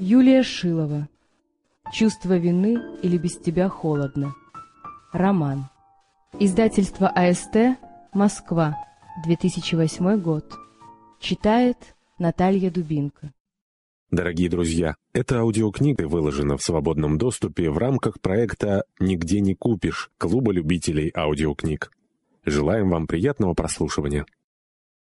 Юлия Шилова. Чувство вины или без тебя холодно. Роман. Издательство АСТ. Москва. 2008 год. Читает Наталья Дубинка. Дорогие друзья, эта аудиокнига выложена в свободном доступе в рамках проекта «Нигде не купишь» Клуба любителей аудиокниг. Желаем вам приятного прослушивания.